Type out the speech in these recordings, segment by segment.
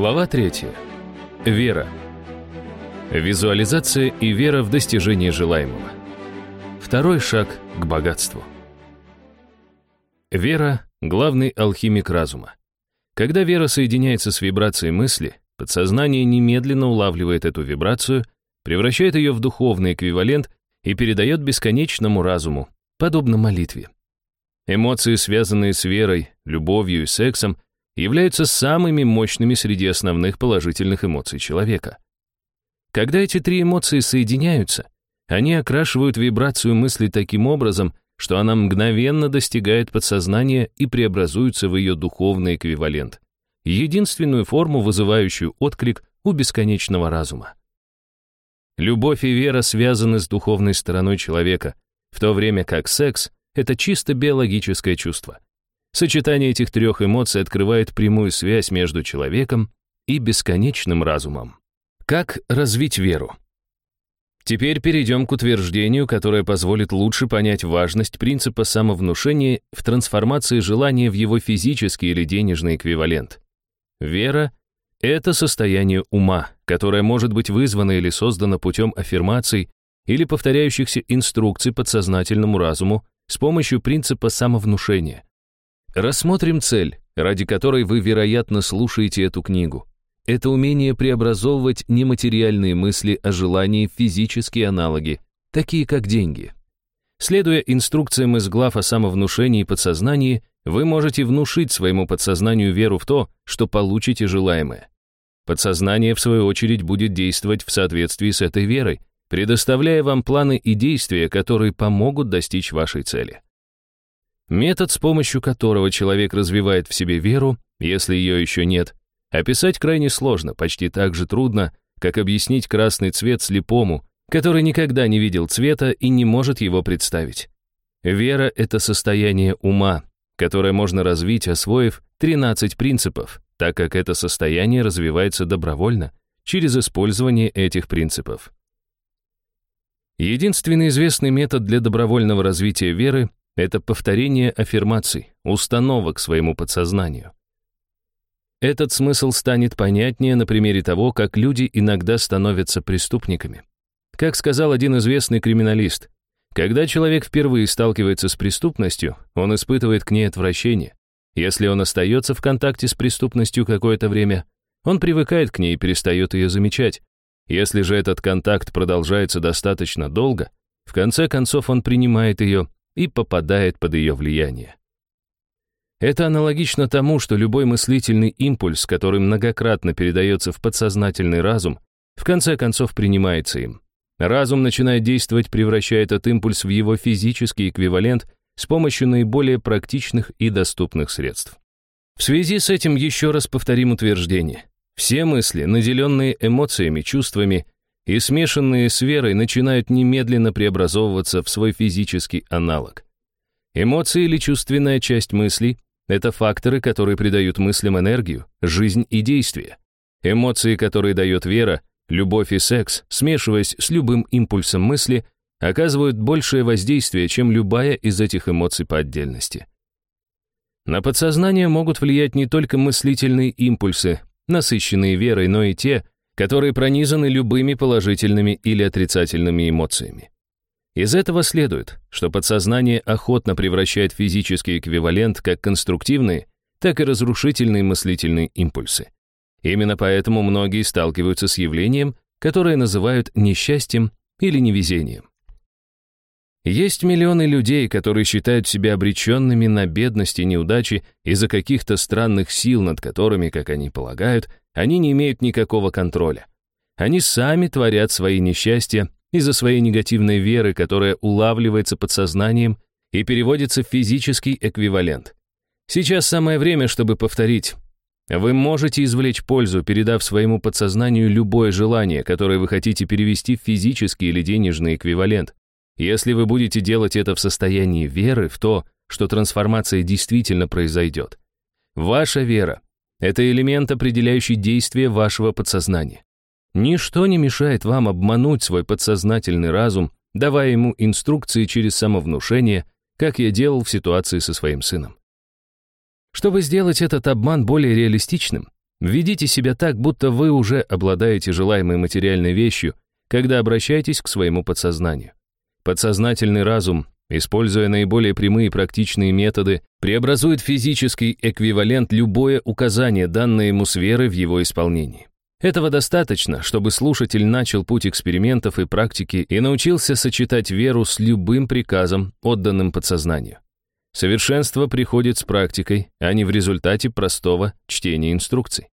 Глава 3. Вера. Визуализация и вера в достижение желаемого. Второй шаг к богатству. Вера — главный алхимик разума. Когда вера соединяется с вибрацией мысли, подсознание немедленно улавливает эту вибрацию, превращает ее в духовный эквивалент и передает бесконечному разуму, подобно молитве. Эмоции, связанные с верой, любовью и сексом, являются самыми мощными среди основных положительных эмоций человека. Когда эти три эмоции соединяются, они окрашивают вибрацию мысли таким образом, что она мгновенно достигает подсознания и преобразуется в ее духовный эквивалент, единственную форму, вызывающую отклик у бесконечного разума. Любовь и вера связаны с духовной стороной человека, в то время как секс — это чисто биологическое чувство. Сочетание этих трех эмоций открывает прямую связь между человеком и бесконечным разумом. Как развить веру? Теперь перейдем к утверждению, которое позволит лучше понять важность принципа самовнушения в трансформации желания в его физический или денежный эквивалент. Вера — это состояние ума, которое может быть вызвано или создано путем аффирмаций или повторяющихся инструкций подсознательному разуму с помощью принципа самовнушения. Рассмотрим цель, ради которой вы, вероятно, слушаете эту книгу. Это умение преобразовывать нематериальные мысли о желании в физические аналоги, такие как деньги. Следуя инструкциям из глав о самовнушении и подсознании, вы можете внушить своему подсознанию веру в то, что получите желаемое. Подсознание, в свою очередь, будет действовать в соответствии с этой верой, предоставляя вам планы и действия, которые помогут достичь вашей цели. Метод, с помощью которого человек развивает в себе веру, если ее еще нет, описать крайне сложно, почти так же трудно, как объяснить красный цвет слепому, который никогда не видел цвета и не может его представить. Вера — это состояние ума, которое можно развить, освоив 13 принципов, так как это состояние развивается добровольно, через использование этих принципов. Единственный известный метод для добровольного развития веры это повторение аффирмаций, установок своему подсознанию. Этот смысл станет понятнее на примере того, как люди иногда становятся преступниками. Как сказал один известный криминалист, когда человек впервые сталкивается с преступностью, он испытывает к ней отвращение. Если он остается в контакте с преступностью какое-то время, он привыкает к ней и перестает ее замечать. Если же этот контакт продолжается достаточно долго, в конце концов он принимает ее и попадает под ее влияние. Это аналогично тому, что любой мыслительный импульс, который многократно передается в подсознательный разум, в конце концов принимается им. Разум начинает действовать, превращая этот импульс в его физический эквивалент с помощью наиболее практичных и доступных средств. В связи с этим еще раз повторим утверждение. Все мысли, наделенные эмоциями, чувствами и смешанные с верой начинают немедленно преобразовываться в свой физический аналог. Эмоции или чувственная часть мыслей — это факторы, которые придают мыслям энергию, жизнь и действие. Эмоции, которые дает вера, любовь и секс, смешиваясь с любым импульсом мысли, оказывают большее воздействие, чем любая из этих эмоций по отдельности. На подсознание могут влиять не только мыслительные импульсы, насыщенные верой, но и те, которые пронизаны любыми положительными или отрицательными эмоциями. Из этого следует, что подсознание охотно превращает физический эквивалент как конструктивные, так и разрушительные мыслительные импульсы. Именно поэтому многие сталкиваются с явлением, которое называют несчастьем или невезением. Есть миллионы людей, которые считают себя обреченными на бедность и неудачи из-за каких-то странных сил, над которыми, как они полагают, они не имеют никакого контроля. Они сами творят свои несчастья из-за своей негативной веры, которая улавливается подсознанием и переводится в физический эквивалент. Сейчас самое время, чтобы повторить. Вы можете извлечь пользу, передав своему подсознанию любое желание, которое вы хотите перевести в физический или денежный эквивалент. Если вы будете делать это в состоянии веры в то, что трансформация действительно произойдет. Ваша вера — это элемент, определяющий действие вашего подсознания. Ничто не мешает вам обмануть свой подсознательный разум, давая ему инструкции через самовнушение, как я делал в ситуации со своим сыном. Чтобы сделать этот обман более реалистичным, ведите себя так, будто вы уже обладаете желаемой материальной вещью, когда обращаетесь к своему подсознанию. Подсознательный разум, используя наиболее прямые и практичные методы, преобразует физический эквивалент любое указание, данное ему с верой в его исполнении. Этого достаточно, чтобы слушатель начал путь экспериментов и практики и научился сочетать веру с любым приказом, отданным подсознанию. Совершенство приходит с практикой, а не в результате простого чтения инструкций.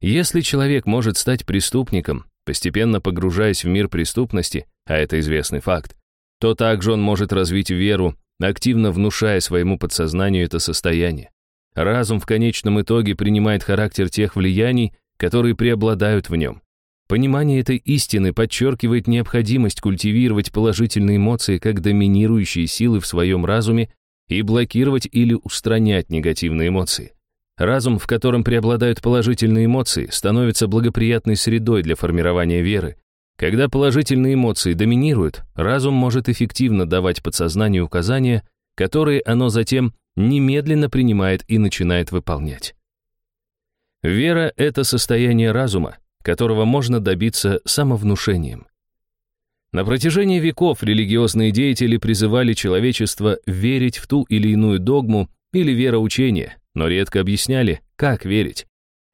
Если человек может стать преступником, постепенно погружаясь в мир преступности, а это известный факт, то также он может развить веру, активно внушая своему подсознанию это состояние. Разум в конечном итоге принимает характер тех влияний, которые преобладают в нем. Понимание этой истины подчеркивает необходимость культивировать положительные эмоции как доминирующие силы в своем разуме и блокировать или устранять негативные эмоции. Разум, в котором преобладают положительные эмоции, становится благоприятной средой для формирования веры. Когда положительные эмоции доминируют, разум может эффективно давать подсознанию указания, которые оно затем немедленно принимает и начинает выполнять. Вера — это состояние разума, которого можно добиться самовнушением. На протяжении веков религиозные деятели призывали человечество верить в ту или иную догму или вероучение, но редко объясняли, как верить.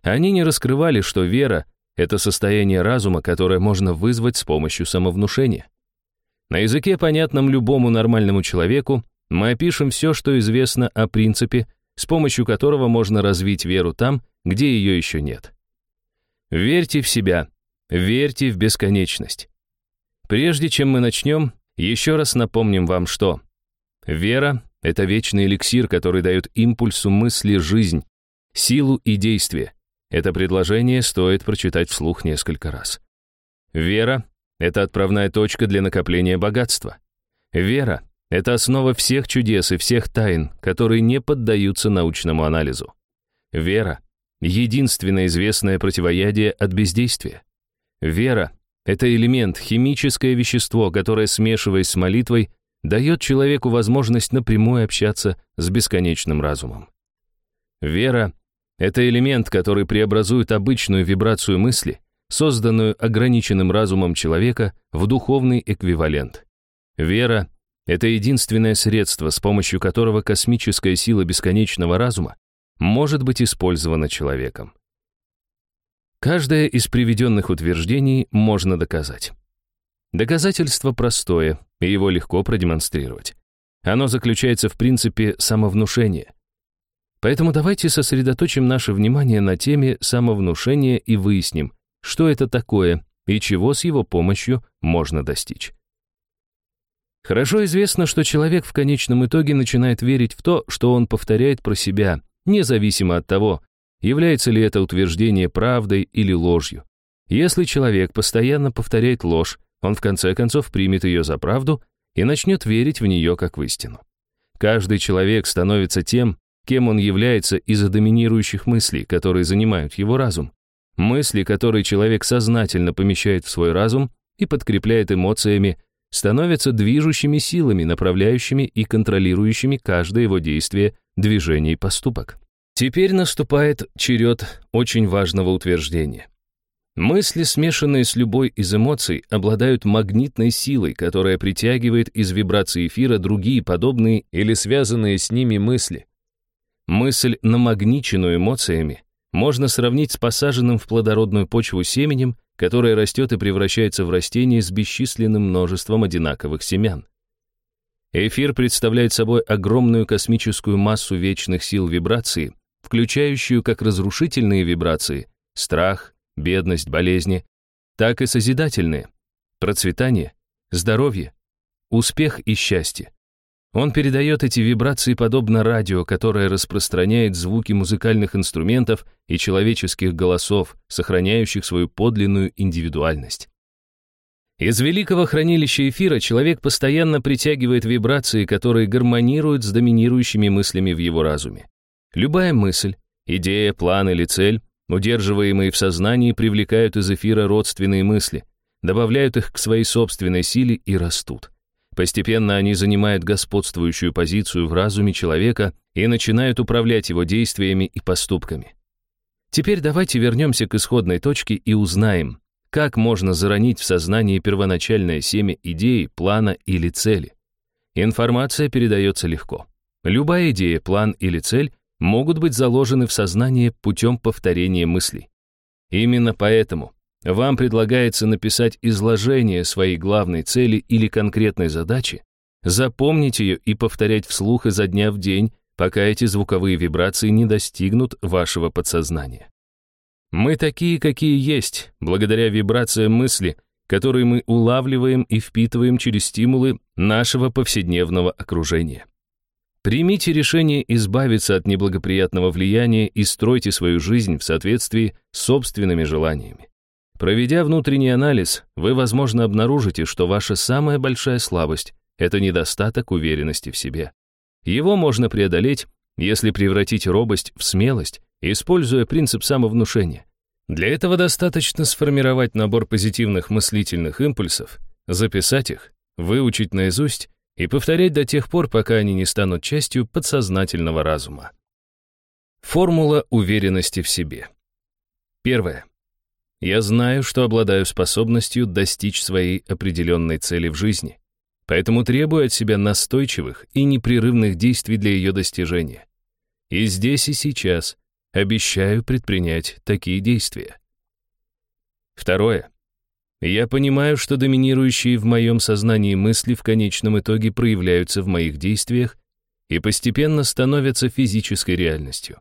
Они не раскрывали, что вера — это состояние разума, которое можно вызвать с помощью самовнушения. На языке, понятном любому нормальному человеку, мы опишем все, что известно о принципе, с помощью которого можно развить веру там, где ее еще нет. Верьте в себя, верьте в бесконечность. Прежде чем мы начнем, еще раз напомним вам, что вера — это вечный эликсир, который дает импульсу мысли жизнь, силу и действие. Это предложение стоит прочитать вслух несколько раз. Вера — это отправная точка для накопления богатства. Вера — это основа всех чудес и всех тайн, которые не поддаются научному анализу. Вера единственное известное противоядие от бездействия. Вера — это элемент, химическое вещество, которое, смешиваясь с молитвой, дает человеку возможность напрямую общаться с бесконечным разумом. Вера — это элемент, который преобразует обычную вибрацию мысли, созданную ограниченным разумом человека, в духовный эквивалент. Вера — это единственное средство, с помощью которого космическая сила бесконечного разума может быть использовано человеком. Каждое из приведенных утверждений можно доказать. Доказательство простое, и его легко продемонстрировать. Оно заключается в принципе самовнушения. Поэтому давайте сосредоточим наше внимание на теме самовнушения и выясним, что это такое и чего с его помощью можно достичь. Хорошо известно, что человек в конечном итоге начинает верить в то, что он повторяет про себя, независимо от того, является ли это утверждение правдой или ложью. Если человек постоянно повторяет ложь, он в конце концов примет ее за правду и начнет верить в нее как в истину. Каждый человек становится тем, кем он является из-за доминирующих мыслей, которые занимают его разум. Мысли, которые человек сознательно помещает в свой разум и подкрепляет эмоциями, становятся движущими силами, направляющими и контролирующими каждое его действие, движение и поступок. Теперь наступает черед очень важного утверждения. Мысли, смешанные с любой из эмоций, обладают магнитной силой, которая притягивает из вибраций эфира другие подобные или связанные с ними мысли. Мысль, намагниченную эмоциями, можно сравнить с посаженным в плодородную почву семенем, которое растет и превращается в растение с бесчисленным множеством одинаковых семян. Эфир представляет собой огромную космическую массу вечных сил вибрации, включающую как разрушительные вибрации — страх, бедность, болезни, так и созидательные — процветание, здоровье, успех и счастье. Он передает эти вибрации подобно радио, которое распространяет звуки музыкальных инструментов и человеческих голосов, сохраняющих свою подлинную индивидуальность. Из великого хранилища эфира человек постоянно притягивает вибрации, которые гармонируют с доминирующими мыслями в его разуме. Любая мысль, идея, план или цель, удерживаемые в сознании, привлекают из эфира родственные мысли, добавляют их к своей собственной силе и растут. Постепенно они занимают господствующую позицию в разуме человека и начинают управлять его действиями и поступками. Теперь давайте вернемся к исходной точке и узнаем, как можно заронить в сознании первоначальное семя идеи, плана или цели. Информация передается легко. Любая идея, план или цель могут быть заложены в сознание путем повторения мыслей. Именно поэтому вам предлагается написать изложение своей главной цели или конкретной задачи, запомнить ее и повторять вслух изо дня в день, пока эти звуковые вибрации не достигнут вашего подсознания. Мы такие, какие есть, благодаря вибрациям мысли, которые мы улавливаем и впитываем через стимулы нашего повседневного окружения. Примите решение избавиться от неблагоприятного влияния и стройте свою жизнь в соответствии с собственными желаниями. Проведя внутренний анализ, вы, возможно, обнаружите, что ваша самая большая слабость — это недостаток уверенности в себе. Его можно преодолеть, если превратить робость в смелость, используя принцип самовнушения. Для этого достаточно сформировать набор позитивных мыслительных импульсов, записать их, выучить наизусть и повторять до тех пор, пока они не станут частью подсознательного разума. Формула уверенности в себе. Первое. Я знаю, что обладаю способностью достичь своей определенной цели в жизни, поэтому требую от себя настойчивых и непрерывных действий для ее достижения. И здесь и сейчас обещаю предпринять такие действия. Второе. Я понимаю, что доминирующие в моем сознании мысли в конечном итоге проявляются в моих действиях и постепенно становятся физической реальностью.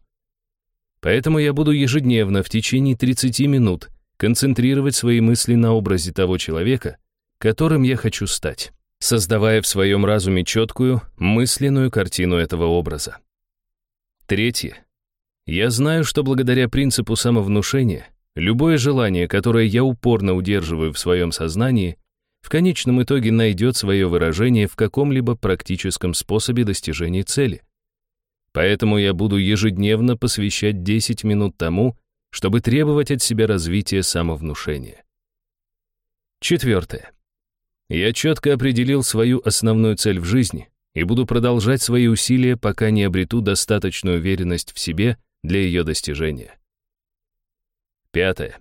Поэтому я буду ежедневно в течение 30 минут концентрировать свои мысли на образе того человека, которым я хочу стать, создавая в своем разуме четкую, мысленную картину этого образа. Третье. Я знаю, что благодаря принципу самовнушения, любое желание, которое я упорно удерживаю в своем сознании, в конечном итоге найдет свое выражение в каком-либо практическом способе достижения цели. Поэтому я буду ежедневно посвящать 10 минут тому, чтобы требовать от себя развития самовнушения. Четвертое. Я четко определил свою основную цель в жизни и буду продолжать свои усилия, пока не обрету достаточную уверенность в себе для ее достижения. Пятое.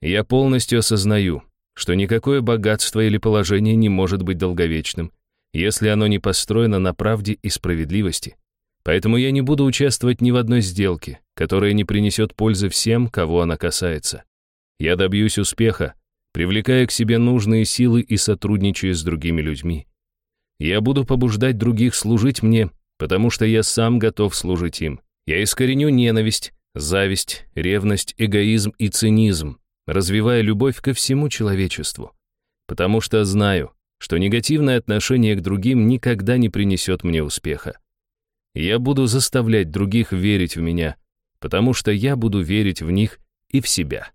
Я полностью осознаю, что никакое богатство или положение не может быть долговечным, если оно не построено на правде и справедливости, Поэтому я не буду участвовать ни в одной сделке, которая не принесет пользы всем, кого она касается. Я добьюсь успеха, привлекая к себе нужные силы и сотрудничая с другими людьми. Я буду побуждать других служить мне, потому что я сам готов служить им. Я искореню ненависть, зависть, ревность, эгоизм и цинизм, развивая любовь ко всему человечеству. Потому что знаю, что негативное отношение к другим никогда не принесет мне успеха. Я буду заставлять других верить в меня, потому что я буду верить в них и в себя.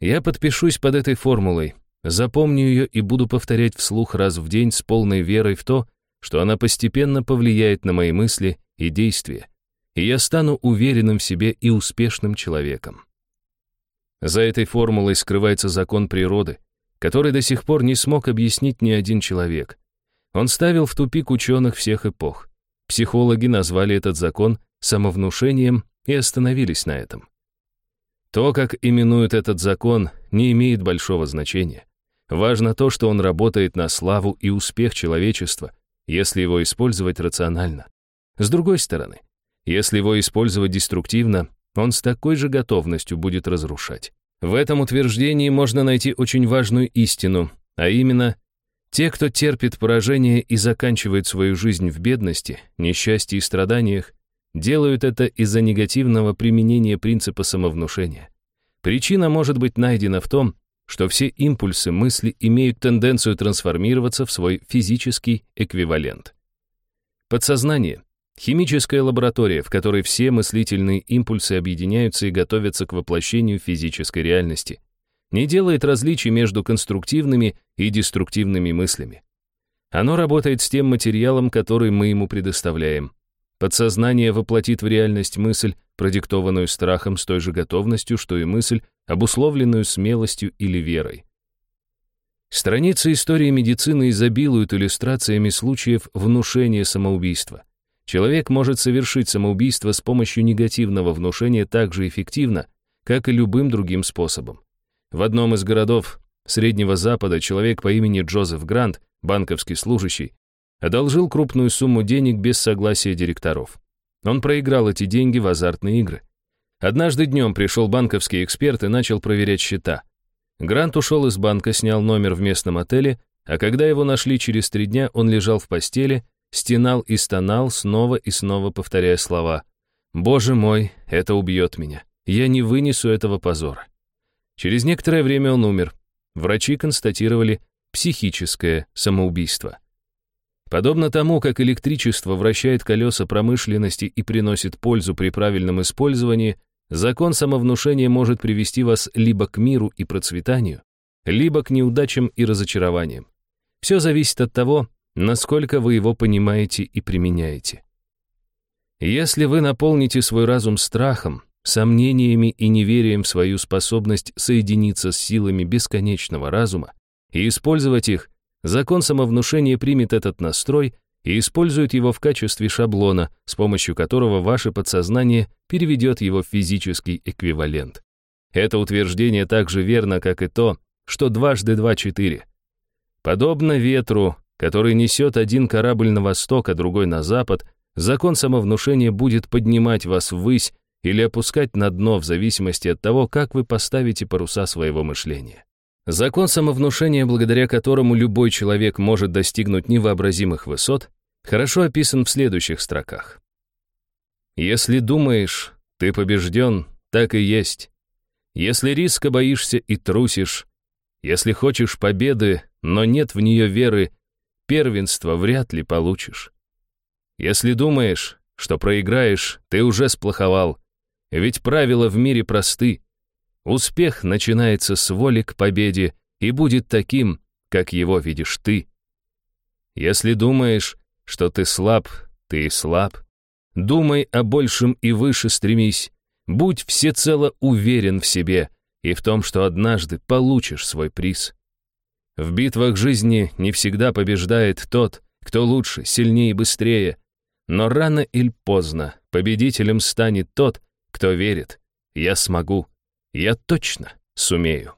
Я подпишусь под этой формулой, запомню ее и буду повторять вслух раз в день с полной верой в то, что она постепенно повлияет на мои мысли и действия, и я стану уверенным в себе и успешным человеком. За этой формулой скрывается закон природы, который до сих пор не смог объяснить ни один человек. Он ставил в тупик ученых всех эпох. Психологи назвали этот закон самовнушением и остановились на этом. То, как именуют этот закон, не имеет большого значения. Важно то, что он работает на славу и успех человечества, если его использовать рационально. С другой стороны, если его использовать деструктивно, он с такой же готовностью будет разрушать. В этом утверждении можно найти очень важную истину, а именно, те, кто терпит поражение и заканчивает свою жизнь в бедности, несчастье и страданиях, делают это из-за негативного применения принципа самовнушения. Причина может быть найдена в том, что все импульсы мысли имеют тенденцию трансформироваться в свой физический эквивалент. Подсознание — химическая лаборатория, в которой все мыслительные импульсы объединяются и готовятся к воплощению физической реальности — не делает различий между конструктивными и деструктивными мыслями. Оно работает с тем материалом, который мы ему предоставляем. Подсознание воплотит в реальность мысль, продиктованную страхом с той же готовностью, что и мысль, обусловленную смелостью или верой. Страницы истории медицины изобилуют иллюстрациями случаев внушения самоубийства. Человек может совершить самоубийство с помощью негативного внушения так же эффективно, как и любым другим способом. В одном из городов Среднего Запада человек по имени Джозеф Грант, банковский служащий, одолжил крупную сумму денег без согласия директоров. Он проиграл эти деньги в азартные игры. Однажды днем пришел банковский эксперт и начал проверять счета. Грант ушел из банка, снял номер в местном отеле, а когда его нашли через три дня, он лежал в постели, стенал и стонал, снова и снова повторяя слова «Боже мой, это убьет меня. Я не вынесу этого позора». Через некоторое время он умер. Врачи констатировали психическое самоубийство. Подобно тому, как электричество вращает колеса промышленности и приносит пользу при правильном использовании, Закон самовнушения может привести вас либо к миру и процветанию, либо к неудачам и разочарованиям. Все зависит от того, насколько вы его понимаете и применяете. Если вы наполните свой разум страхом, сомнениями и неверием в свою способность соединиться с силами бесконечного разума и использовать их, закон самовнушения примет этот настрой и используют его в качестве шаблона, с помощью которого ваше подсознание переведет его в физический эквивалент. Это утверждение так же верно, как и то, что дважды два — четыре. Подобно ветру, который несет один корабль на восток, а другой на запад, закон самовнушения будет поднимать вас ввысь или опускать на дно в зависимости от того, как вы поставите паруса своего мышления. Закон самовнушения, благодаря которому любой человек может достигнуть невообразимых высот, хорошо описан в следующих строках. «Если думаешь, ты побежден, так и есть. Если риска боишься и трусишь, если хочешь победы, но нет в нее веры, первенство вряд ли получишь. Если думаешь, что проиграешь, ты уже сплоховал, ведь правила в мире просты. Успех начинается с воли к победе и будет таким, как его видишь ты. Если думаешь, что ты слаб, ты слаб. Думай о большем и выше стремись. Будь всецело уверен в себе и в том, что однажды получишь свой приз. В битвах жизни не всегда побеждает тот, кто лучше, сильнее и быстрее. Но рано или поздно победителем станет тот, кто верит. Я смогу. Я точно сумею.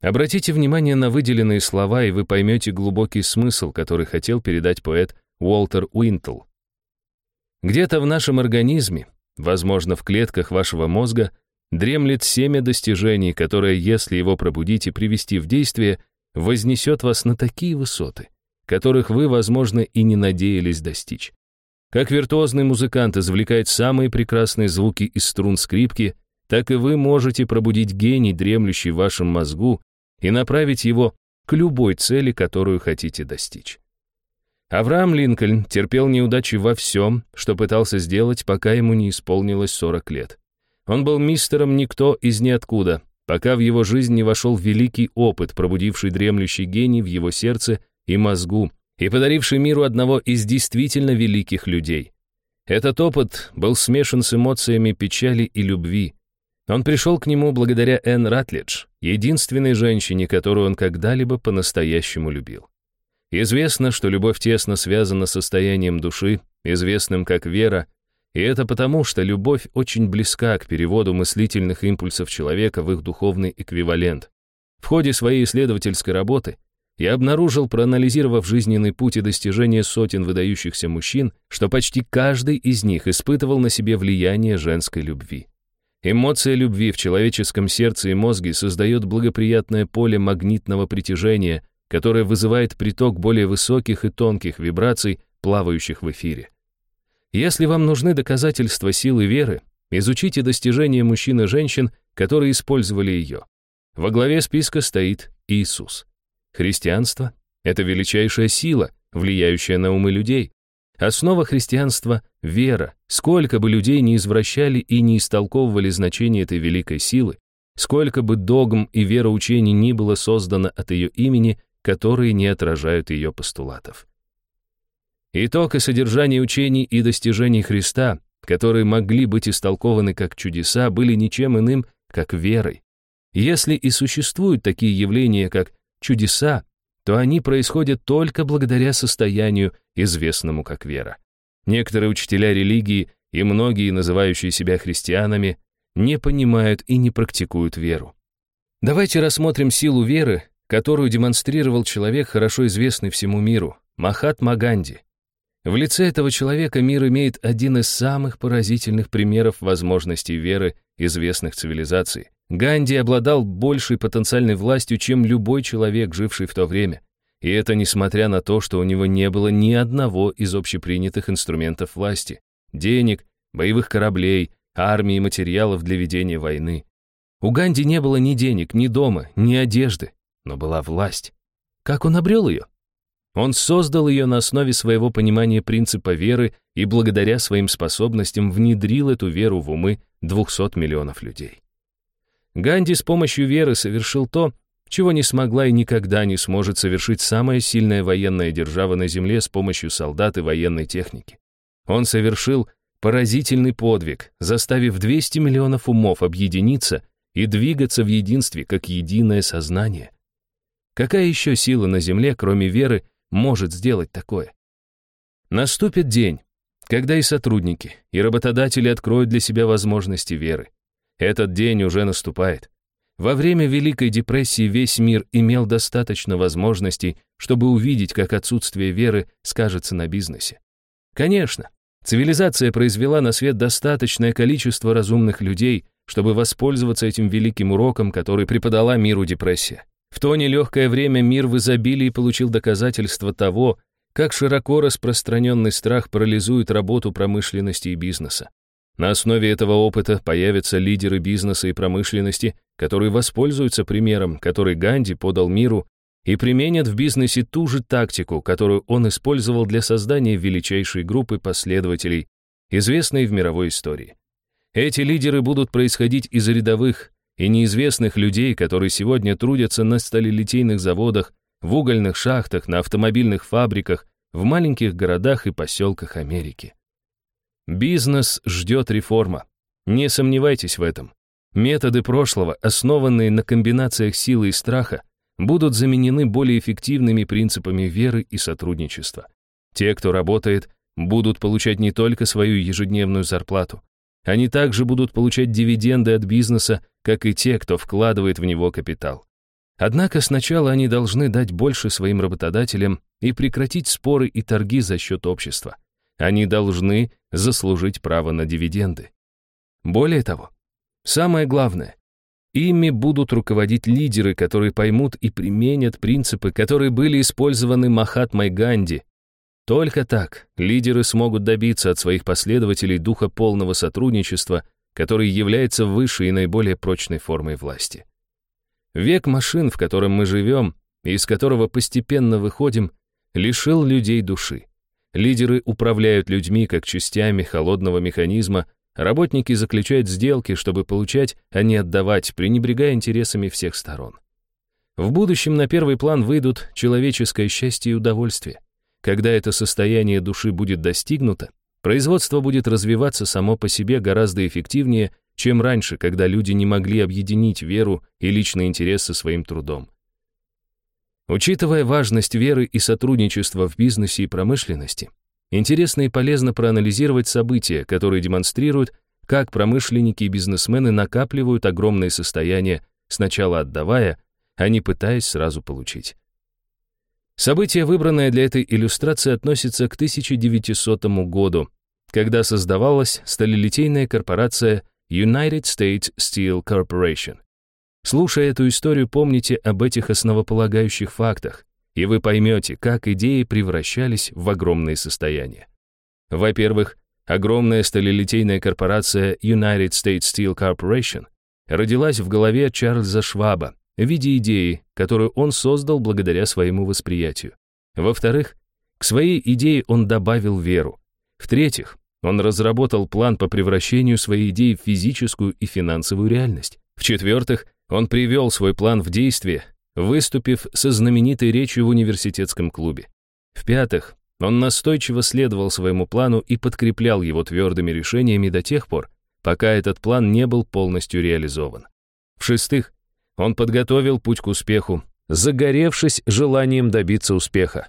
Обратите внимание на выделенные слова, и вы поймете глубокий смысл, который хотел передать поэт Уолтер Уинтл. Где-то в нашем организме, возможно, в клетках вашего мозга, дремлет семя достижений, которое, если его пробудить и привести в действие, вознесет вас на такие высоты, которых вы, возможно, и не надеялись достичь. Как виртуозный музыкант извлекает самые прекрасные звуки из струн скрипки, так и вы можете пробудить гений, дремлющий в вашем мозгу, и направить его к любой цели, которую хотите достичь. Авраам Линкольн терпел неудачи во всем, что пытался сделать, пока ему не исполнилось 40 лет. Он был мистером никто из ниоткуда, пока в его жизнь не вошел великий опыт, пробудивший дремлющий гений в его сердце и мозгу, и подаривший миру одного из действительно великих людей. Этот опыт был смешан с эмоциями печали и любви, он пришел к нему благодаря Энн Ратлидж, единственной женщине, которую он когда-либо по-настоящему любил. Известно, что любовь тесно связана с состоянием души, известным как вера, и это потому, что любовь очень близка к переводу мыслительных импульсов человека в их духовный эквивалент. В ходе своей исследовательской работы я обнаружил, проанализировав жизненный путь и достижения сотен выдающихся мужчин, что почти каждый из них испытывал на себе влияние женской любви. Эмоция любви в человеческом сердце и мозге создает благоприятное поле магнитного притяжения, которое вызывает приток более высоких и тонких вибраций, плавающих в эфире. Если вам нужны доказательства силы веры, изучите достижения мужчин и женщин, которые использовали ее. Во главе списка стоит Иисус. Христианство — это величайшая сила, влияющая на умы людей. Основа христианства — вера. Сколько бы людей не извращали и не истолковывали значение этой великой силы, сколько бы догм и вероучений ни было создано от ее имени, которые не отражают ее постулатов. Итог и содержание учений и достижений Христа, которые могли быть истолкованы как чудеса, были ничем иным, как верой. Если и существуют такие явления, как чудеса, то они происходят только благодаря состоянию, известному как вера. Некоторые учителя религии и многие, называющие себя христианами, не понимают и не практикуют веру. Давайте рассмотрим силу веры, которую демонстрировал человек, хорошо известный всему миру, Махатма Ганди. В лице этого человека мир имеет один из самых поразительных примеров возможностей веры известных цивилизаций. Ганди обладал большей потенциальной властью, чем любой человек, живший в то время. И это несмотря на то, что у него не было ни одного из общепринятых инструментов власти – денег, боевых кораблей, армии и материалов для ведения войны. У Ганди не было ни денег, ни дома, ни одежды, но была власть. Как он обрел ее? Он создал ее на основе своего понимания принципа веры и благодаря своим способностям внедрил эту веру в умы 200 миллионов людей. Ганди с помощью веры совершил то, чего не смогла и никогда не сможет совершить самая сильная военная держава на Земле с помощью солдат и военной техники. Он совершил поразительный подвиг, заставив 200 миллионов умов объединиться и двигаться в единстве, как единое сознание. Какая еще сила на Земле, кроме веры, может сделать такое? Наступит день, когда и сотрудники, и работодатели откроют для себя возможности веры. Этот день уже наступает. Во время Великой депрессии весь мир имел достаточно возможностей, чтобы увидеть, как отсутствие веры скажется на бизнесе. Конечно, цивилизация произвела на свет достаточное количество разумных людей, чтобы воспользоваться этим великим уроком, который преподала миру депрессия. В то нелегкое время мир в изобилии получил доказательство того, как широко распространенный страх парализует работу промышленности и бизнеса. На основе этого опыта появятся лидеры бизнеса и промышленности, которые воспользуются примером, который Ганди подал миру, и применят в бизнесе ту же тактику, которую он использовал для создания величайшей группы последователей, известной в мировой истории. Эти лидеры будут происходить из рядовых и неизвестных людей, которые сегодня трудятся на сталелитейных заводах, в угольных шахтах, на автомобильных фабриках, в маленьких городах и поселках Америки. Бизнес ждет реформа. Не сомневайтесь в этом. Методы прошлого, основанные на комбинациях силы и страха, будут заменены более эффективными принципами веры и сотрудничества. Те, кто работает, будут получать не только свою ежедневную зарплату. Они также будут получать дивиденды от бизнеса, как и те, кто вкладывает в него капитал. Однако сначала они должны дать больше своим работодателям и прекратить споры и торги за счет общества. Они должны заслужить право на дивиденды. Более того, самое главное, ими будут руководить лидеры, которые поймут и применят принципы, которые были использованы Махатмой Ганди. Только так лидеры смогут добиться от своих последователей духа полного сотрудничества, который является высшей и наиболее прочной формой власти. Век машин, в котором мы живем, и из которого постепенно выходим, лишил людей души. Лидеры управляют людьми как частями холодного механизма, работники заключают сделки, чтобы получать, а не отдавать, пренебрегая интересами всех сторон. В будущем на первый план выйдут человеческое счастье и удовольствие. Когда это состояние души будет достигнуто, производство будет развиваться само по себе гораздо эффективнее, чем раньше, когда люди не могли объединить веру и личный интерес со своим трудом. Учитывая важность веры и сотрудничества в бизнесе и промышленности, интересно и полезно проанализировать события, которые демонстрируют, как промышленники и бизнесмены накапливают огромные состояния, сначала отдавая, а не пытаясь сразу получить. Событие, выбранное для этой иллюстрации, относится к 1900 году, когда создавалась сталелитейная корпорация United States Steel Corporation. Слушая эту историю, помните об этих основополагающих фактах, и вы поймете, как идеи превращались в огромные состояния. Во-первых, огромная сталелитейная корпорация United States Steel Corporation родилась в голове Чарльза Шваба в виде идеи, которую он создал благодаря своему восприятию. Во-вторых, к своей идее он добавил веру. В-третьих, он разработал план по превращению своей идеи в физическую и финансовую реальность. В-четвертых, он привел свой план в действие, выступив со знаменитой речью в университетском клубе. В-пятых, он настойчиво следовал своему плану и подкреплял его твердыми решениями до тех пор, пока этот план не был полностью реализован. В-шестых, он подготовил путь к успеху, загоревшись желанием добиться успеха.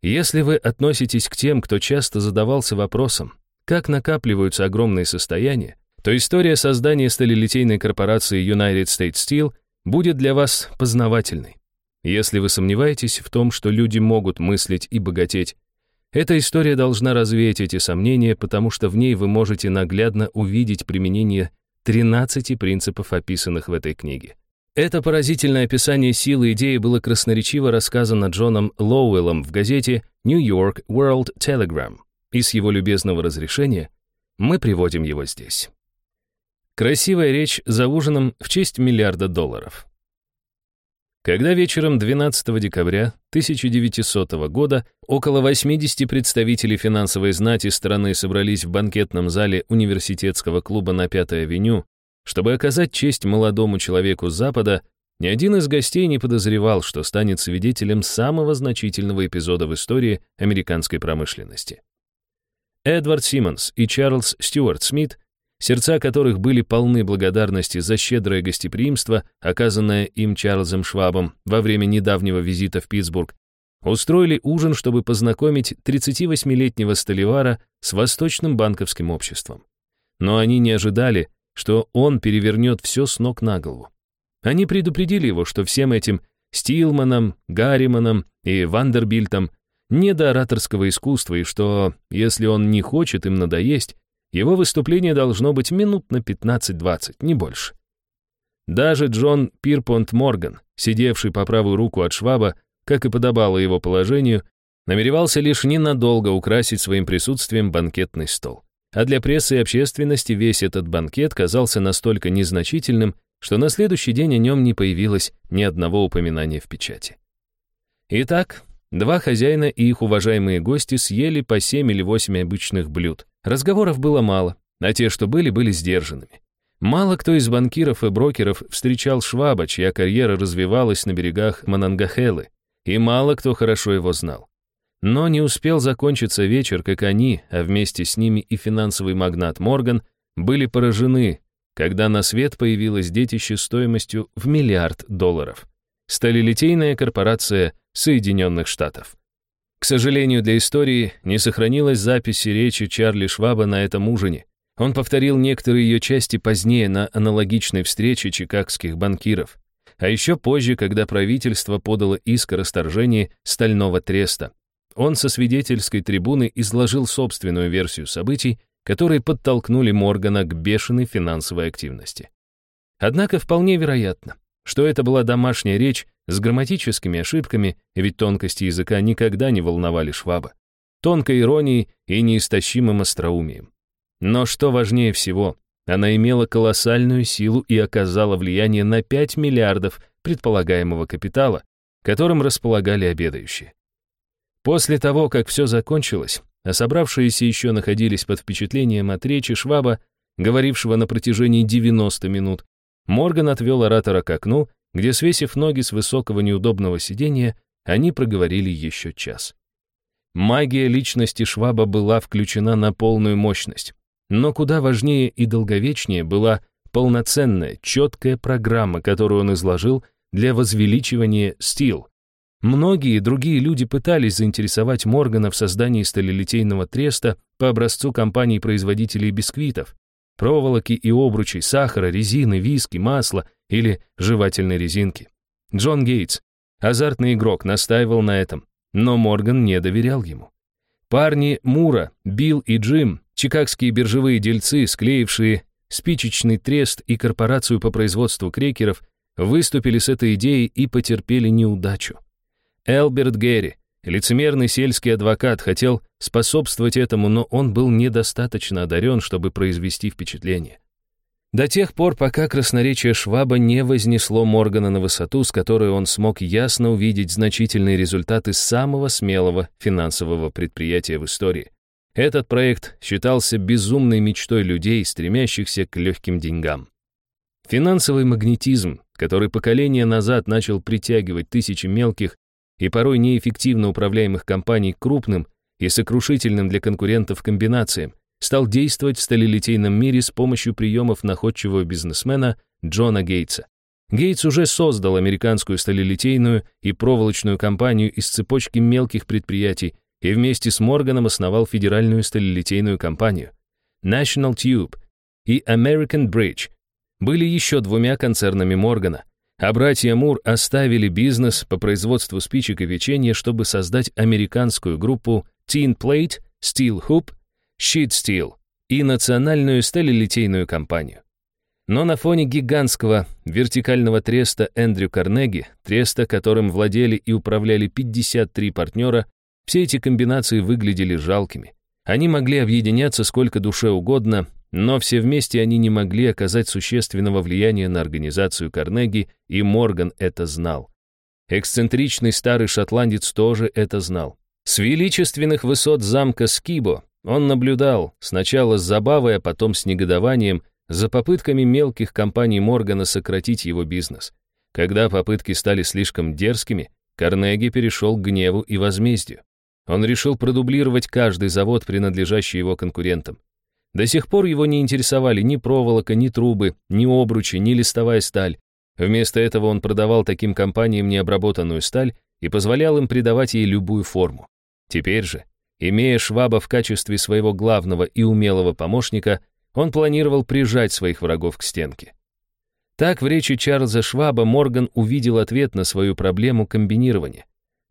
Если вы относитесь к тем, кто часто задавался вопросом, как накапливаются огромные состояния, то история создания сталелитейной корпорации United States Steel будет для вас познавательной. Если вы сомневаетесь в том, что люди могут мыслить и богатеть, эта история должна развеять эти сомнения, потому что в ней вы можете наглядно увидеть применение 13 принципов, описанных в этой книге. Это поразительное описание силы идеи было красноречиво рассказано Джоном Лоуэллом в газете New York World Telegram, и с его любезного разрешения мы приводим его здесь. Красивая речь за ужином в честь миллиарда долларов. Когда вечером 12 декабря 1900 года около 80 представителей финансовой знати страны собрались в банкетном зале университетского клуба на Пятой авеню, чтобы оказать честь молодому человеку Запада, ни один из гостей не подозревал, что станет свидетелем самого значительного эпизода в истории американской промышленности. Эдвард Симмонс и Чарльз Стюарт Смит, сердца которых были полны благодарности за щедрое гостеприимство, оказанное им Чарльзом Швабом во время недавнего визита в Питтсбург, устроили ужин, чтобы познакомить 38-летнего Столивара с Восточным банковским обществом. Но они не ожидали, что он перевернет все с ног на голову. Они предупредили его, что всем этим Стилманом, Гарриманом и Вандербильтом не до ораторского искусства, и что, если он не хочет им надоесть, его выступление должно быть минут на 15-20, не больше. Даже Джон Пирпонт Морган, сидевший по правую руку от Шваба, как и подобало его положению, намеревался лишь ненадолго украсить своим присутствием банкетный стол. А для прессы и общественности весь этот банкет казался настолько незначительным, что на следующий день о нем не появилось ни одного упоминания в печати. Итак, два хозяина и их уважаемые гости съели по семь или восемь обычных блюд. Разговоров было мало, а те, что были, были сдержанными. Мало кто из банкиров и брокеров встречал Шваба, чья карьера развивалась на берегах Манангахелы, и мало кто хорошо его знал. Но не успел закончиться вечер, как они, а вместе с ними и финансовый магнат Морган, были поражены, когда на свет появилось детище стоимостью в миллиард долларов. Сталелитейная корпорация Соединенных Штатов. К сожалению для истории, не сохранилась записи речи Чарли Шваба на этом ужине. Он повторил некоторые ее части позднее на аналогичной встрече чикагских банкиров. А еще позже, когда правительство подало иск о расторжении стального треста. Он со свидетельской трибуны изложил собственную версию событий, которые подтолкнули Моргана к бешеной финансовой активности. Однако вполне вероятно, что это была домашняя речь с грамматическими ошибками, ведь тонкости языка никогда не волновали Шваба, тонкой иронией и неистощимым остроумием. Но что важнее всего, она имела колоссальную силу и оказала влияние на 5 миллиардов предполагаемого капитала, которым располагали обедающие. После того, как все закончилось, а собравшиеся еще находились под впечатлением от речи Шваба, говорившего на протяжении 90 минут, Морган отвел оратора к окну, где, свесив ноги с высокого неудобного сиденья, они проговорили еще час. Магия личности Шваба была включена на полную мощность, но куда важнее и долговечнее была полноценная, четкая программа, которую он изложил для возвеличивания стил, Многие другие люди пытались заинтересовать Моргана в создании сталелитейного треста по образцу компаний-производителей бисквитов, проволоки и обручей, сахара, резины, виски, масла или жевательной резинки. Джон Гейтс, азартный игрок, настаивал на этом, но Морган не доверял ему. Парни Мура, Билл и Джим, чикагские биржевые дельцы, склеившие спичечный трест и корпорацию по производству крекеров, выступили с этой идеей и потерпели неудачу. Элберт Герри, лицемерный сельский адвокат, хотел способствовать этому, но он был недостаточно одарен, чтобы произвести впечатление. До тех пор, пока красноречие Шваба не вознесло Моргана на высоту, с которой он смог ясно увидеть значительные результаты самого смелого финансового предприятия в истории. Этот проект считался безумной мечтой людей, стремящихся к легким деньгам. Финансовый магнетизм, который поколение назад начал притягивать тысячи мелких и порой неэффективно управляемых компаний крупным и сокрушительным для конкурентов комбинациям, стал действовать в сталелитейном мире с помощью приемов находчивого бизнесмена Джона Гейтса. Гейтс уже создал американскую сталелитейную и проволочную компанию из цепочки мелких предприятий и вместе с Морганом основал федеральную сталелитейную компанию National Tube и American Bridge. Были еще двумя концернами Моргана, а братья Мур оставили бизнес по производству спичек и печенья, чтобы создать американскую группу Tin Plate, Steel Hoop, Sheet Steel и национальную сталелитейную компанию. Но на фоне гигантского вертикального треста Эндрю Карнеги, треста, которым владели и управляли 53 партнера, все эти комбинации выглядели жалкими. Они могли объединяться сколько душе угодно, но все вместе они не могли оказать существенного влияния на организацию Карнеги, и Морган это знал. Эксцентричный старый шотландец тоже это знал. С величественных высот замка Скибо он наблюдал, сначала с забавой, а потом с негодованием, за попытками мелких компаний Моргана сократить его бизнес. Когда попытки стали слишком дерзкими, Карнеги перешел к гневу и возмездию. Он решил продублировать каждый завод, принадлежащий его конкурентам. До сих пор его не интересовали ни проволока, ни трубы, ни обручи, ни листовая сталь. Вместо этого он продавал таким компаниям необработанную сталь и позволял им придавать ей любую форму. Теперь же, имея Шваба в качестве своего главного и умелого помощника, он планировал прижать своих врагов к стенке. Так в речи Чарльза Шваба Морган увидел ответ на свою проблему комбинирования.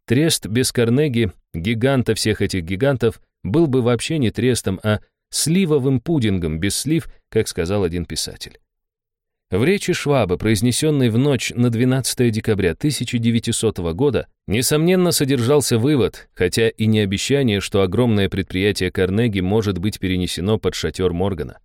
Трест без Карнеги, гиганта всех этих гигантов, был бы вообще не трестом, а сливовым пудингом без слив, как сказал один писатель. В речи Шваба, произнесенной в ночь на 12 декабря 1900 года, несомненно содержался вывод, хотя и не обещание, что огромное предприятие Карнеги может быть перенесено под шатер Моргана.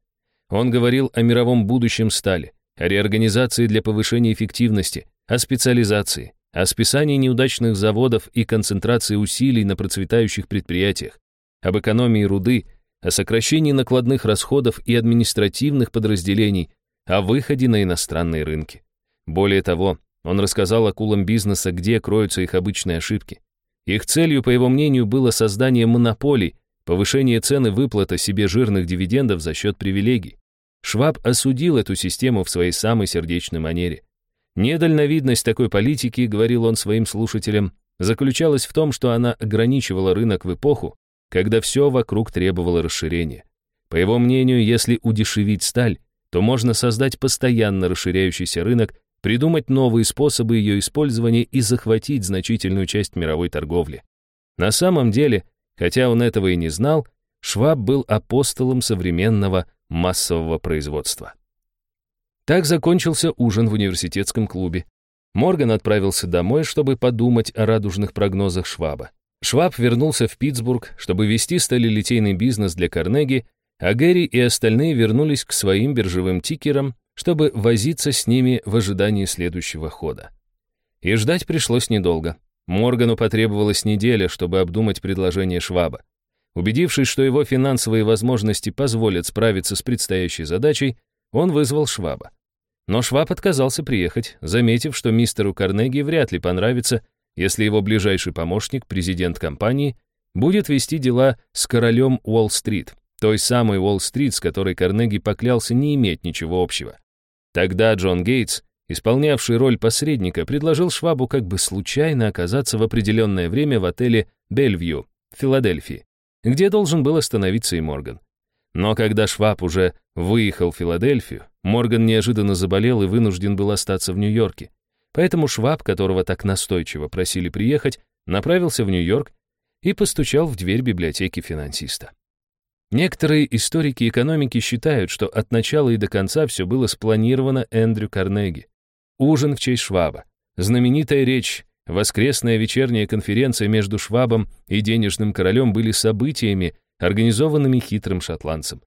Он говорил о мировом будущем стали, о реорганизации для повышения эффективности, о специализации, о списании неудачных заводов и концентрации усилий на процветающих предприятиях, об экономии руды, о сокращении накладных расходов и административных подразделений, о выходе на иностранные рынки. Более того, он рассказал акулам бизнеса, где кроются их обычные ошибки. Их целью, по его мнению, было создание монополий, повышение цены выплата себе жирных дивидендов за счет привилегий. Шваб осудил эту систему в своей самой сердечной манере. Недальновидность такой политики, говорил он своим слушателям, заключалась в том, что она ограничивала рынок в эпоху, когда все вокруг требовало расширения. По его мнению, если удешевить сталь, то можно создать постоянно расширяющийся рынок, придумать новые способы ее использования и захватить значительную часть мировой торговли. На самом деле, Хотя он этого и не знал, Шваб был апостолом современного массового производства. Так закончился ужин в университетском клубе. Морган отправился домой, чтобы подумать о радужных прогнозах Шваба. Шваб вернулся в Питтсбург, чтобы вести сталелитейный бизнес для Карнеги, а Гэри и остальные вернулись к своим биржевым тикерам, чтобы возиться с ними в ожидании следующего хода. И ждать пришлось недолго. Моргану потребовалась неделя, чтобы обдумать предложение Шваба. Убедившись, что его финансовые возможности позволят справиться с предстоящей задачей, он вызвал Шваба. Но Шваб отказался приехать, заметив, что мистеру Карнеги вряд ли понравится, если его ближайший помощник, президент компании, будет вести дела с королем Уолл-стрит, той самой Уолл-стрит, с которой Карнеги поклялся не иметь ничего общего. Тогда Джон Гейтс исполнявший роль посредника, предложил Швабу как бы случайно оказаться в определенное время в отеле «Бельвью» в Филадельфии, где должен был остановиться и Морган. Но когда Шваб уже выехал в Филадельфию, Морган неожиданно заболел и вынужден был остаться в Нью-Йорке. Поэтому Шваб, которого так настойчиво просили приехать, направился в Нью-Йорк и постучал в дверь библиотеки финансиста. Некоторые историки экономики считают, что от начала и до конца все было спланировано Эндрю Карнеги. Ужин в честь Шваба. Знаменитая речь, воскресная вечерняя конференция между Швабом и денежным королем были событиями, организованными хитрым шотландцем.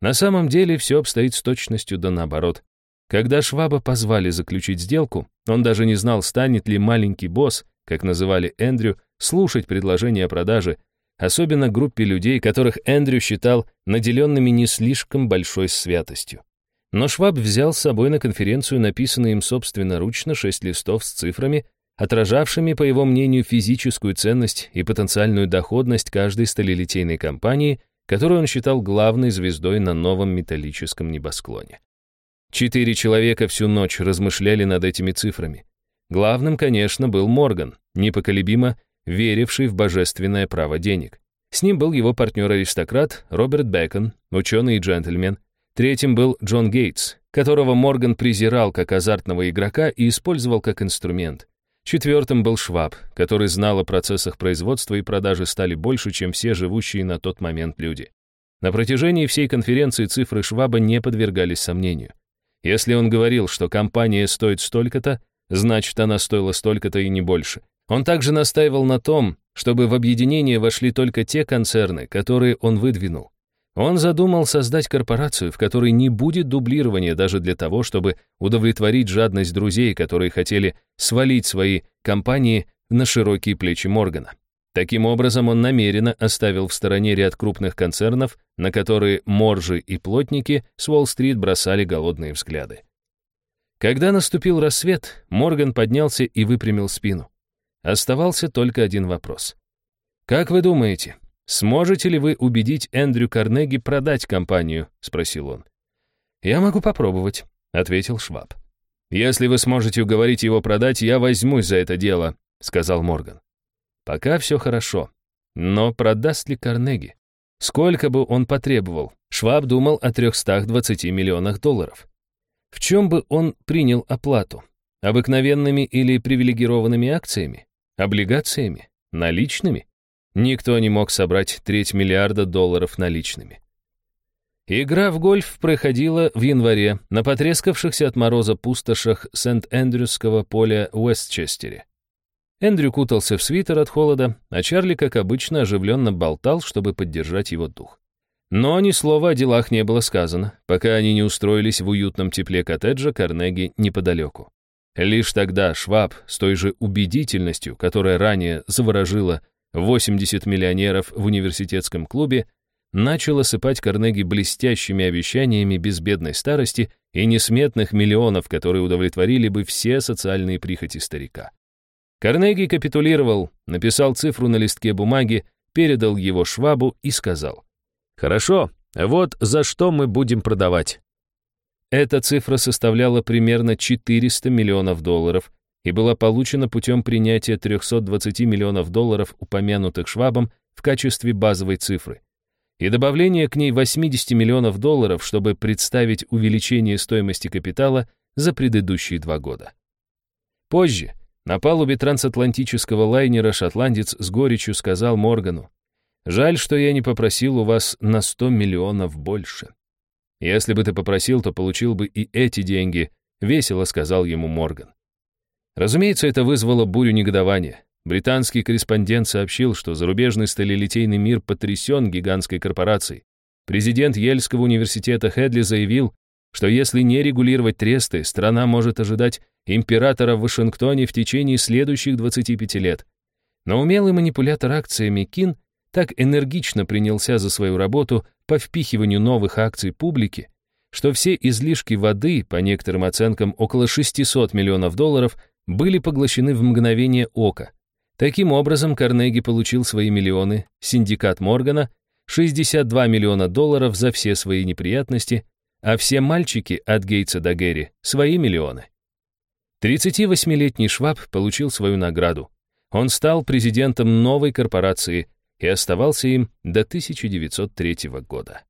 На самом деле все обстоит с точностью да наоборот. Когда Шваба позвали заключить сделку, он даже не знал, станет ли маленький босс, как называли Эндрю, слушать предложение о продаже, особенно группе людей, которых Эндрю считал наделенными не слишком большой святостью. Но Шваб взял с собой на конференцию написанные им собственноручно шесть листов с цифрами, отражавшими, по его мнению, физическую ценность и потенциальную доходность каждой сталелитейной компании, которую он считал главной звездой на новом металлическом небосклоне. Четыре человека всю ночь размышляли над этими цифрами. Главным, конечно, был Морган, непоколебимо веривший в божественное право денег. С ним был его партнер-аристократ Роберт Бэкон, ученый и джентльмен. Третьим был Джон Гейтс, которого Морган презирал как азартного игрока и использовал как инструмент. Четвертым был Шваб, который знал о процессах производства и продажи стали больше, чем все живущие на тот момент люди. На протяжении всей конференции цифры Шваба не подвергались сомнению. Если он говорил, что компания стоит столько-то, значит, она стоила столько-то и не больше. Он также настаивал на том, чтобы в объединение вошли только те концерны, которые он выдвинул. Он задумал создать корпорацию, в которой не будет дублирования даже для того, чтобы удовлетворить жадность друзей, которые хотели свалить свои компании на широкие плечи Моргана. Таким образом, он намеренно оставил в стороне ряд крупных концернов, на которые моржи и плотники с Уолл-стрит бросали голодные взгляды. Когда наступил рассвет, Морган поднялся и выпрямил спину. Оставался только один вопрос. «Как вы думаете, сможете ли вы убедить Эндрю Карнеги продать компанию?» — спросил он. «Я могу попробовать», — ответил Шваб. «Если вы сможете уговорить его продать, я возьмусь за это дело», — сказал Морган. «Пока все хорошо. Но продаст ли Карнеги? Сколько бы он потребовал? Шваб думал о 320 миллионах долларов. В чем бы он принял оплату? Обыкновенными или привилегированными акциями? Облигациями? Наличными? Никто не мог собрать треть миллиарда долларов наличными. Игра в гольф проходила в январе на потрескавшихся от мороза пустошах Сент-Эндрюсского поля в Уэстчестере. Эндрю кутался в свитер от холода, а Чарли, как обычно, оживленно болтал, чтобы поддержать его дух. Но ни слова о делах не было сказано, пока они не устроились в уютном тепле коттеджа Карнеги неподалеку. Лишь тогда Шваб с той же убедительностью, которая ранее заворожила 80 миллионеров в университетском клубе, начал осыпать Карнеги блестящими обещаниями безбедной старости и несметных миллионов, которые удовлетворили бы все социальные прихоти старика. Карнеги капитулировал, написал цифру на листке бумаги, передал его Швабу и сказал, «Хорошо, вот за что мы будем продавать. Эта цифра составляла примерно 400 миллионов долларов и была получена путем принятия 320 миллионов долларов, упомянутых Швабом, в качестве базовой цифры, и добавление к ней 80 миллионов долларов, чтобы представить увеличение стоимости капитала за предыдущие два года. Позже, на палубе трансатлантического лайнера шотландец с горечью сказал Моргану, «Жаль, что я не попросил у вас на 100 миллионов больше». «Если бы ты попросил, то получил бы и эти деньги», — весело сказал ему Морган. Разумеется, это вызвало бурю негодования. Британский корреспондент сообщил, что зарубежный сталелитейный мир потрясен гигантской корпорацией. Президент Ельского университета Хедли заявил, что если не регулировать тресты, страна может ожидать императора в Вашингтоне в течение следующих 25 лет. Но умелый манипулятор акциями Кин так энергично принялся за свою работу по впихиванию новых акций публике, что все излишки воды, по некоторым оценкам около 600 миллионов долларов, были поглощены в мгновение ока. Таким образом, Карнеги получил свои миллионы, синдикат Моргана — 62 миллиона долларов за все свои неприятности, а все мальчики от Гейтса до Гэри — свои миллионы. 38-летний Шваб получил свою награду. Он стал президентом новой корпорации и оставался им до 1903 года.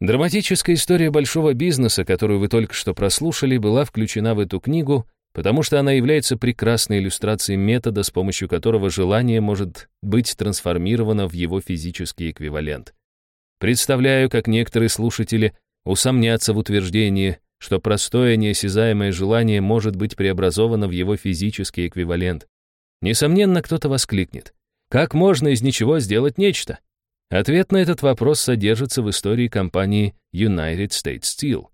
Драматическая история большого бизнеса, которую вы только что прослушали, была включена в эту книгу, потому что она является прекрасной иллюстрацией метода, с помощью которого желание может быть трансформировано в его физический эквивалент. Представляю, как некоторые слушатели усомнятся в утверждении, что простое неосязаемое желание может быть преобразовано в его физический эквивалент. Несомненно, кто-то воскликнет. Как можно из ничего сделать нечто? Ответ на этот вопрос содержится в истории компании United States Steel.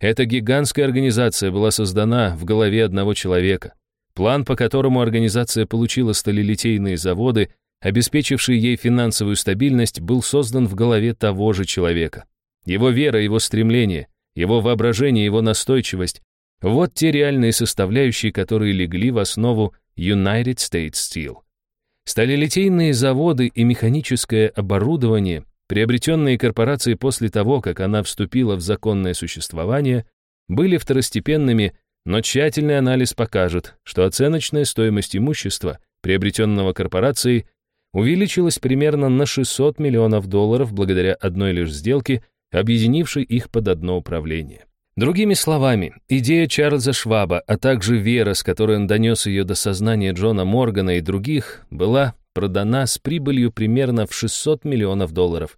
Эта гигантская организация была создана в голове одного человека. План, по которому организация получила сталелитейные заводы, обеспечивший ей финансовую стабильность, был создан в голове того же человека. Его вера, его стремление, его воображение, его настойчивость — вот те реальные составляющие, которые легли в основу United States Steel. Сталелитейные заводы и механическое оборудование приобретенные корпорацией после того, как она вступила в законное существование, были второстепенными, но тщательный анализ покажет, что оценочная стоимость имущества, приобретенного корпорацией, увеличилась примерно на 600 миллионов долларов благодаря одной лишь сделке, объединившей их под одно управление. Другими словами, идея Чарльза Шваба, а также вера, с которой он донес ее до сознания Джона Моргана и других, была продана с прибылью примерно в 600 миллионов долларов.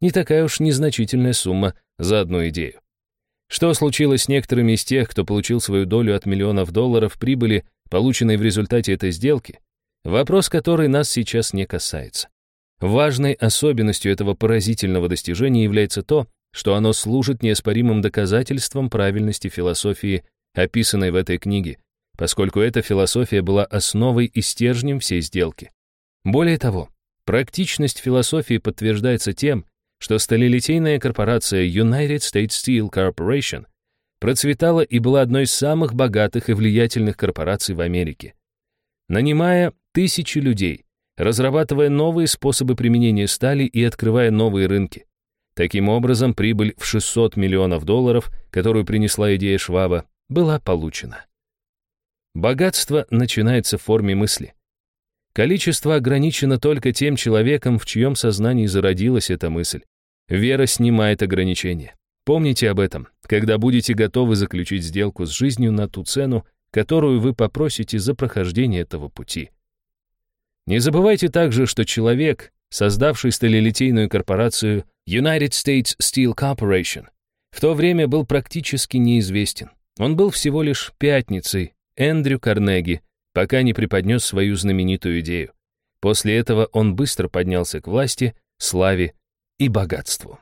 Не такая уж незначительная сумма за одну идею. Что случилось с некоторыми из тех, кто получил свою долю от миллионов долларов прибыли, полученной в результате этой сделки? Вопрос, который нас сейчас не касается. Важной особенностью этого поразительного достижения является то, что оно служит неоспоримым доказательством правильности философии, описанной в этой книге, поскольку эта философия была основой и стержнем всей сделки. Более того, практичность философии подтверждается тем, что сталелитейная корпорация United States Steel Corporation процветала и была одной из самых богатых и влиятельных корпораций в Америке. Нанимая тысячи людей, разрабатывая новые способы применения стали и открывая новые рынки. Таким образом, прибыль в 600 миллионов долларов, которую принесла идея Шваба, была получена. Богатство начинается в форме мысли. Количество ограничено только тем человеком, в чьем сознании зародилась эта мысль. Вера снимает ограничения. Помните об этом, когда будете готовы заключить сделку с жизнью на ту цену, которую вы попросите за прохождение этого пути. Не забывайте также, что человек, создавший сталелитейную корпорацию United States Steel Corporation, в то время был практически неизвестен. Он был всего лишь пятницей Эндрю Карнеги, пока не преподнес свою знаменитую идею. После этого он быстро поднялся к власти, славе и богатству.